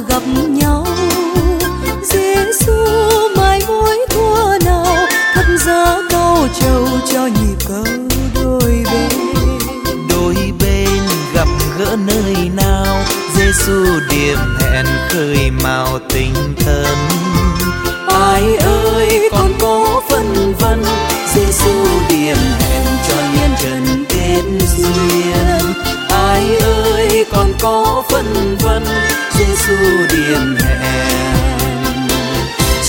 gặp nhau. Giêsu mai mối thua nào thắp ra cao trầu cho nhịp cầu đôi bên. Đôi bên gặp gỡ nơi nào Giêsu điểm hẹn khơi màu tình thân ai ơi con có phân vân Giêsu điểm hẹn cho nhân trần kết duyên. Ai ơi con có phân vân Giêsu điểm hẹn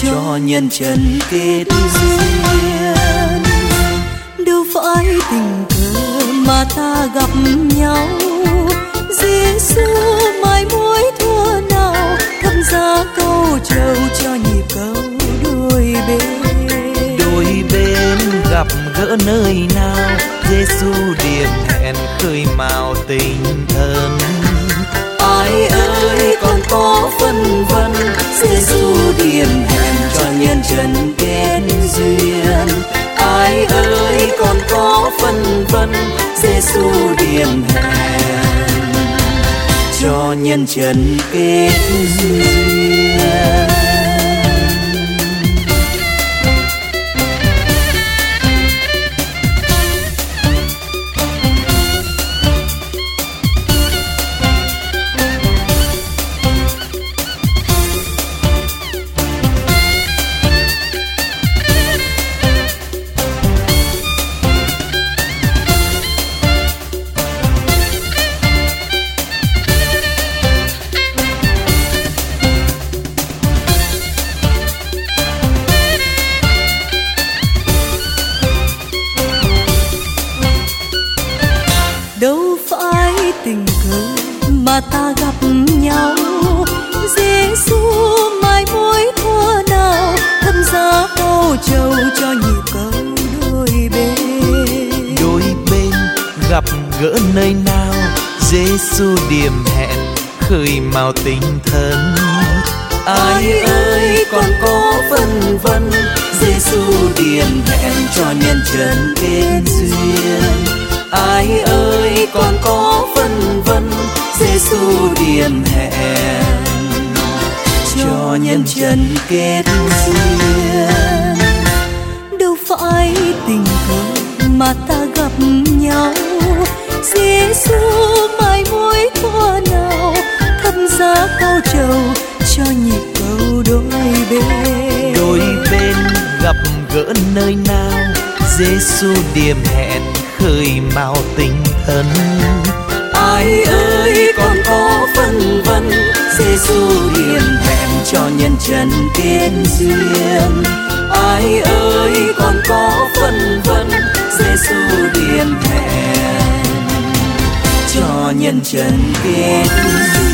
cho nhân trần kết duyên. Đâu phải tình cờ mà ta gặp nhau Giêsu mai mối thua nào thâm giá câu trầu cho nhịp câu đôi bên. Đôi bên gặp gỡ nơi nào Giêsu điểm hẹn khơi mào tình thân. Phân vân Giêsu điềm hèn cho nhân trần kết duyên. Tình cờ mà ta gặp nhau. Giêsu mai mối thua nào thăm giá câu trầu cho nhịp câu đôi bên. Đôi bên gặp gỡ nơi nào Giêsu điểm hẹn khơi mào tình thân. Ai ơi còn có phân vân Giêsu điểm hẹn cho nhân trần kết duyên. Ai ơi còn vân Giêsu điểm hẹn cho nhân trần kết duyên. Đâu phải tình cờ mà ta gặp nhau. Giêsu mai mối qua nào, thăm giá cao trầu cho nhịp cầu đôi bên. Đôi bên gặp gỡ nơi nào Giêsu điểm hẹn khơi mào tình thân ai ơi còn có phân vân Giêsu điềm thèm cho nhân trần tiên duyên. Ai ơi còn có phân vân Giêsu điềm thèm cho nhân trần tiên duyên.